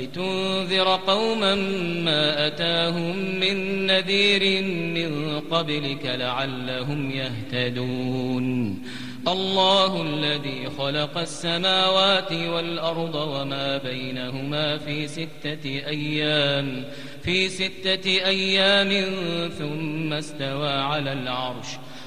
لتنذر قوما ما أتاهم من نذير من قبلك لعلهم يهتدون. الله الذي خلق السماوات والأرض وما بينهما في ستة أيام في ستة أيام ثم استوى على العرش.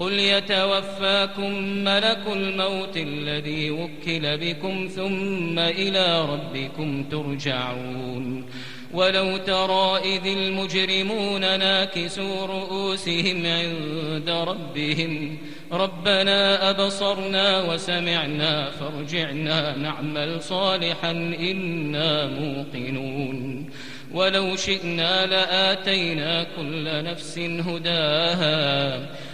قل يتوفاكم ملك الموت الذي وكل بكم ثم إلى ربكم ترجعون ولو ترى إذ المجرمون ناكسوا رؤوسهم عند ربهم ربنا أبصرنا وسمعنا فارجعنا نعمل صالحا إنا موقنون ولو شئنا لآتينا كل نفس هداها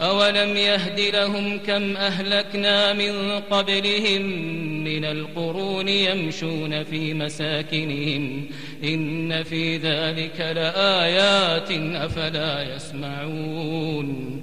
أولم يهد لهم كم أهلكنا من قبلهم من القرون يمشون في مساكنهم إن في ذلك لآيات أفلا يسمعون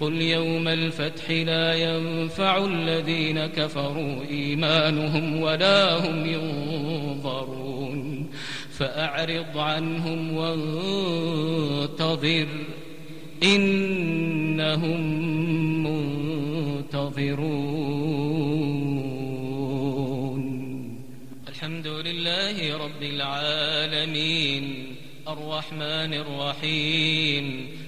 قل يوم الفتح لا ينفع الذين كفروا إيمانهم ولا هم ينظرون. فأعرض عنهم وانتظر إنهم منتظرون. الحمد لله رب العالمين. الرحمن الرحيم.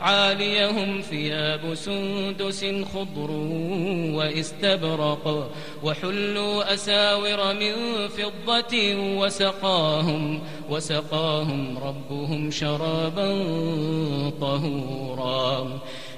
عاليهم ثياب سندس خضر واستبرق وحلوا أساور من فضة وسقاهم وسقاهم ربهم شرابا طهورا